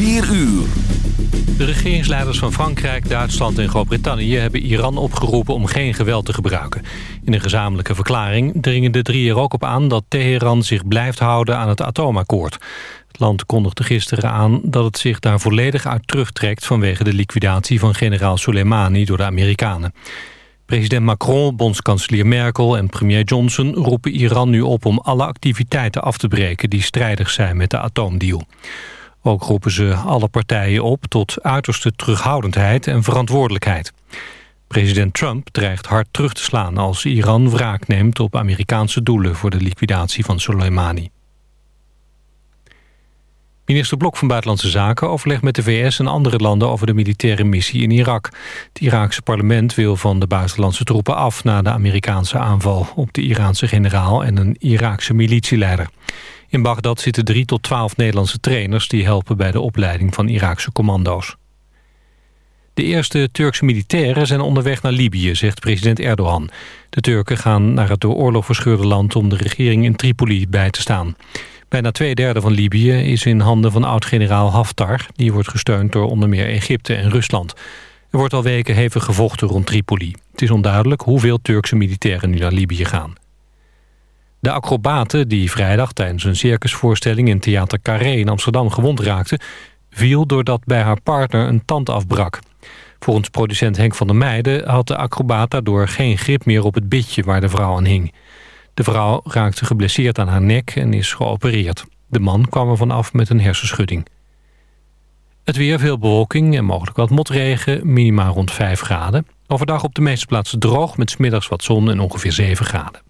4 uur. De regeringsleiders van Frankrijk, Duitsland en Groot-Brittannië... hebben Iran opgeroepen om geen geweld te gebruiken. In een gezamenlijke verklaring dringen de drie er ook op aan... dat Teheran zich blijft houden aan het atoomakkoord. Het land kondigde gisteren aan dat het zich daar volledig uit terugtrekt... vanwege de liquidatie van generaal Soleimani door de Amerikanen. President Macron, bondskanselier Merkel en premier Johnson roepen Iran nu op om alle activiteiten af te breken die strijdig zijn met de atoomdeal. Ook roepen ze alle partijen op tot uiterste terughoudendheid en verantwoordelijkheid. President Trump dreigt hard terug te slaan als Iran wraak neemt op Amerikaanse doelen voor de liquidatie van Soleimani. Minister Blok van Buitenlandse Zaken overlegt met de VS en andere landen over de militaire missie in Irak. Het Iraakse parlement wil van de buitenlandse troepen af na de Amerikaanse aanval op de Iraanse generaal en een Iraakse militieleider. In Bagdad zitten 3 tot 12 Nederlandse trainers die helpen bij de opleiding van Iraakse commando's. De eerste Turkse militairen zijn onderweg naar Libië, zegt president Erdogan. De Turken gaan naar het door oorlog verscheurde land om de regering in Tripoli bij te staan. Bijna twee derde van Libië is in handen van oud-generaal Haftar. Die wordt gesteund door onder meer Egypte en Rusland. Er wordt al weken hevig gevochten rond Tripoli. Het is onduidelijk hoeveel Turkse militairen nu naar Libië gaan. De acrobate die vrijdag tijdens een circusvoorstelling in Theater Carré in Amsterdam gewond raakte... viel doordat bij haar partner een tand afbrak. Volgens producent Henk van der Meijden had de acrobaat daardoor geen grip meer op het bitje waar de vrouw aan hing. De vrouw raakte geblesseerd aan haar nek en is geopereerd. De man kwam er vanaf met een hersenschudding. Het weer, veel bewolking en mogelijk wat motregen, minima rond 5 graden. Overdag op de meeste plaatsen droog, met smiddags wat zon en ongeveer 7 graden.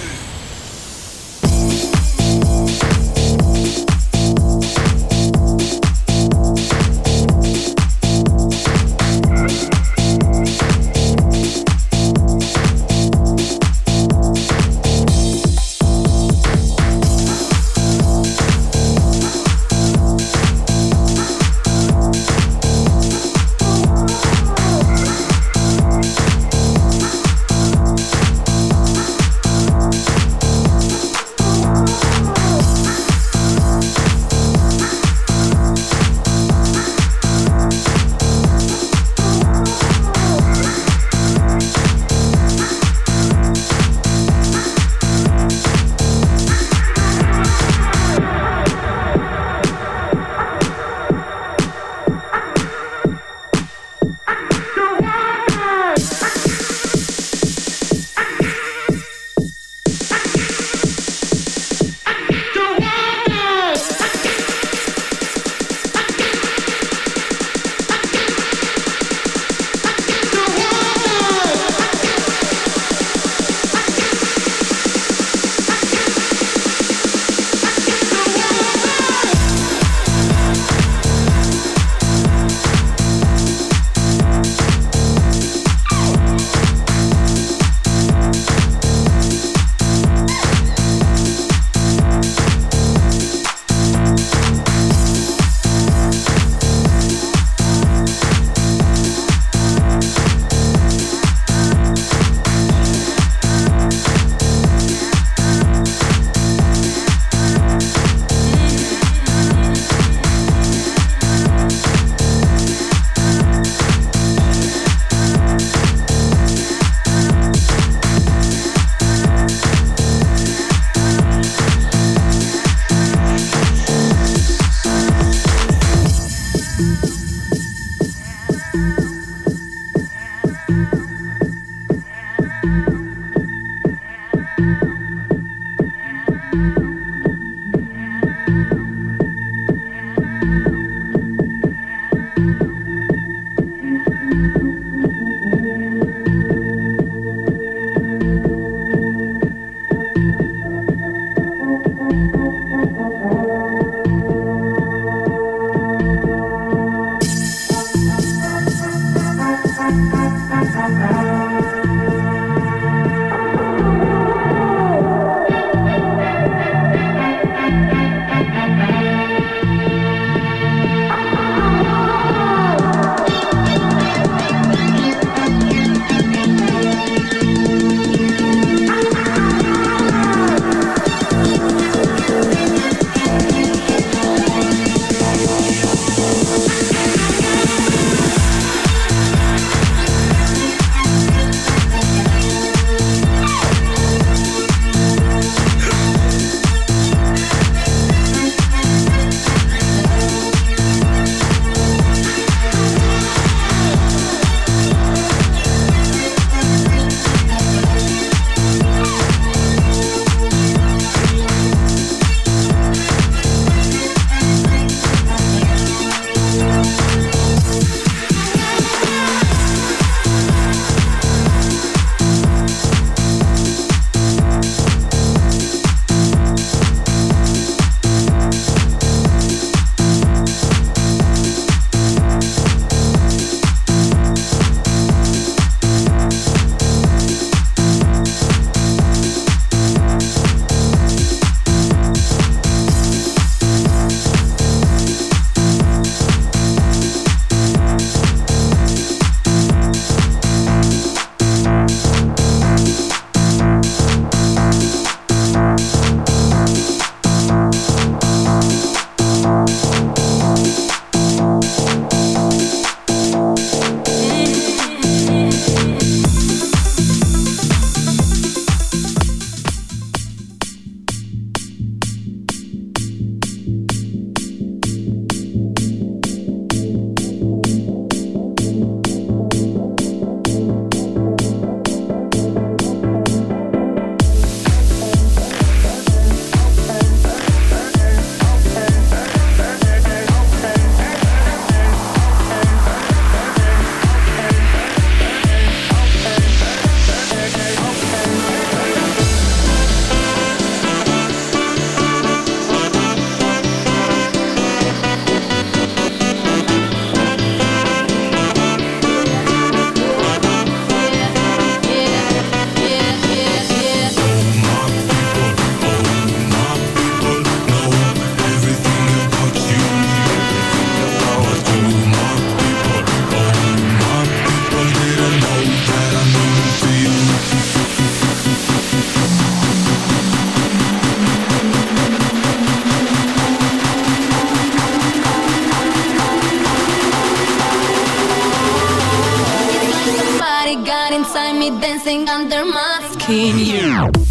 Dancing under my skin. Yeah.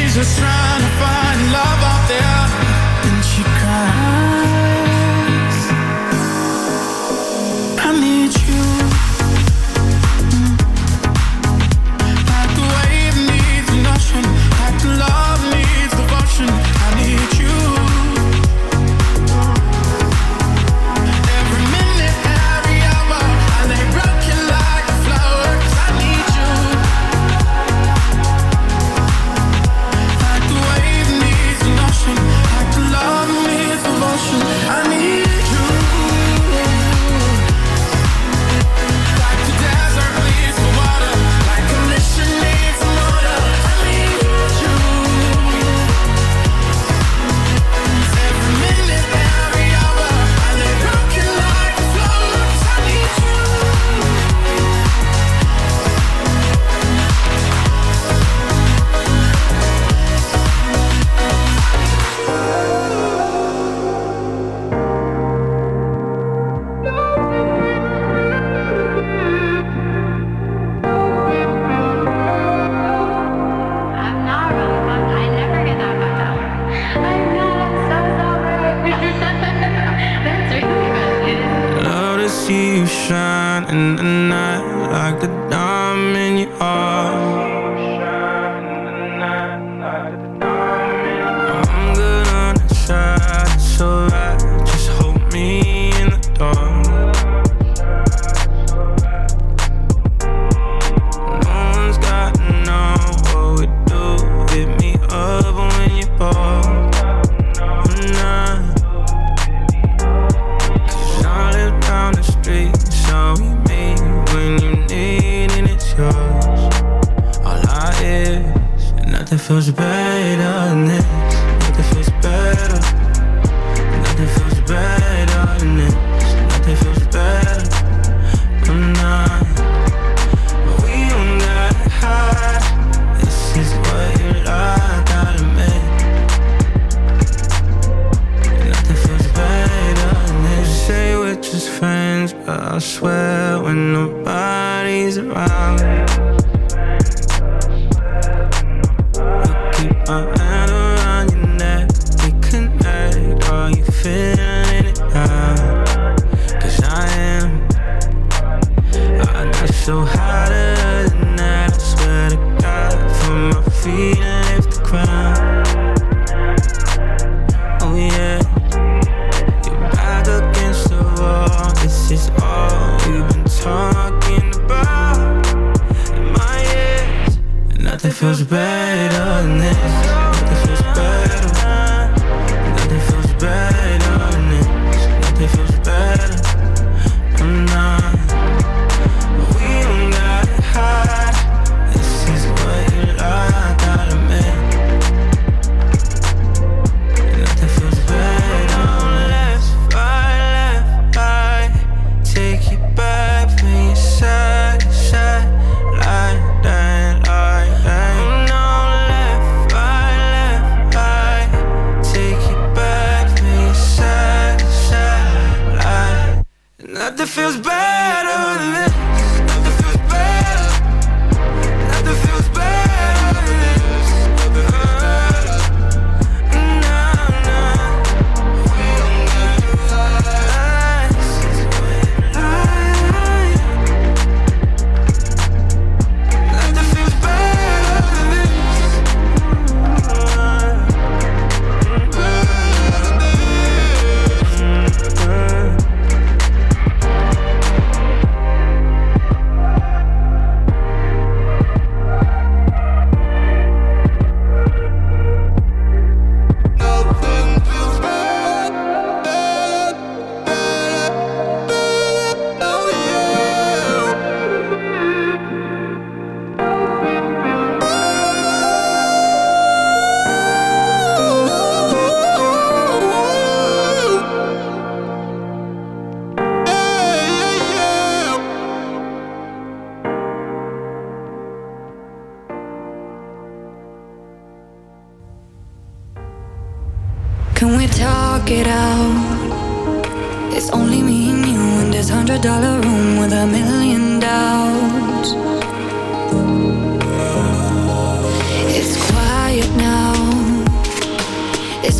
She's just trying to find love. and night, like the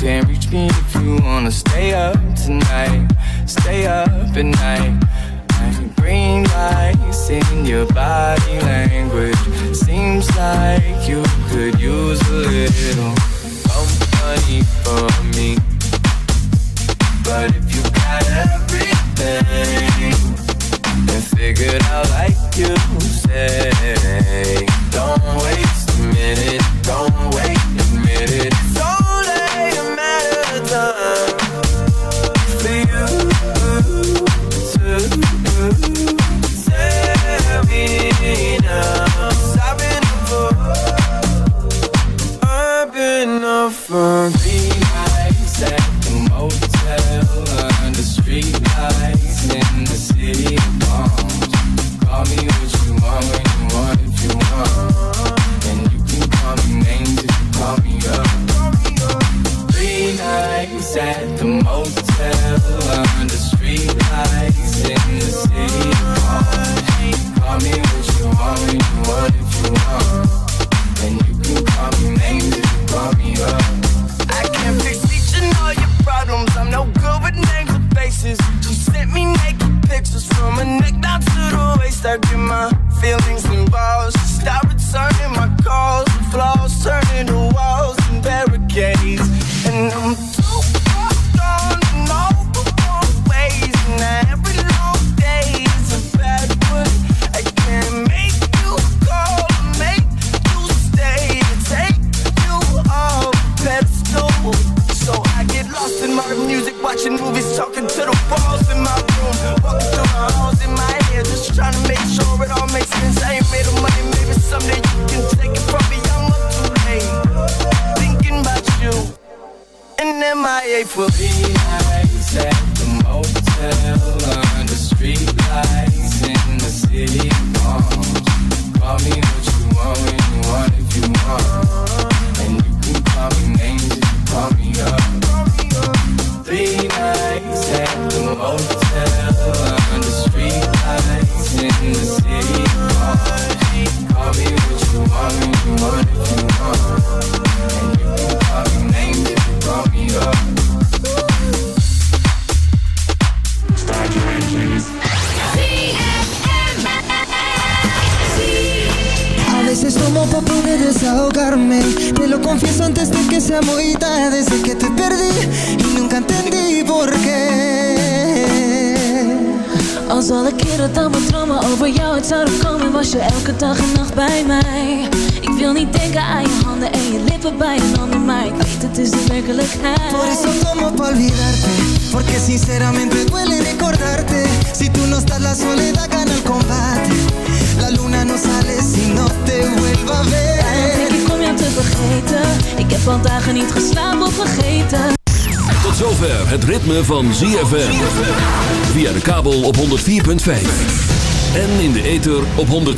can't reach me if you wanna stay up tonight. Stay up at night. Green lights in your body language. Seems like you could use a little company for